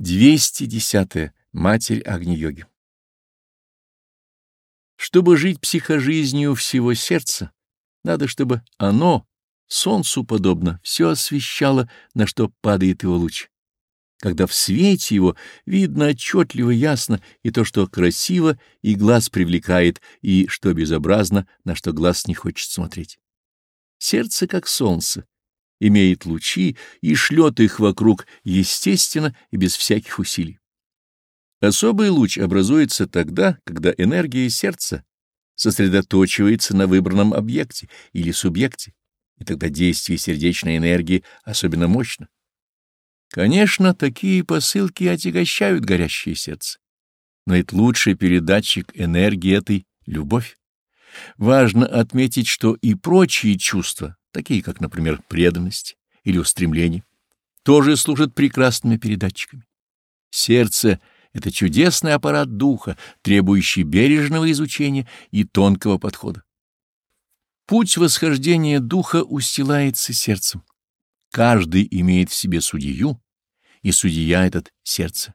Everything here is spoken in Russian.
210. -е. Матерь Агни-йоги. Чтобы жить психожизнью всего сердца, надо, чтобы оно, солнцу подобно, все освещало, на что падает его луч. Когда в свете его видно отчетливо ясно и то, что красиво и глаз привлекает, и что безобразно, на что глаз не хочет смотреть. Сердце как солнце, имеет лучи и шлет их вокруг естественно и без всяких усилий. Особый луч образуется тогда, когда энергия сердца сосредоточивается на выбранном объекте или субъекте, и тогда действие сердечной энергии особенно мощно. Конечно, такие посылки отягощают горящее сердце, но это лучший передатчик энергии этой — любовь. Важно отметить, что и прочие чувства, такие как, например, преданность или устремление, тоже служат прекрасными передатчиками. Сердце — это чудесный аппарат духа, требующий бережного изучения и тонкого подхода. Путь восхождения духа устилается сердцем. Каждый имеет в себе судью, и судья этот — сердце.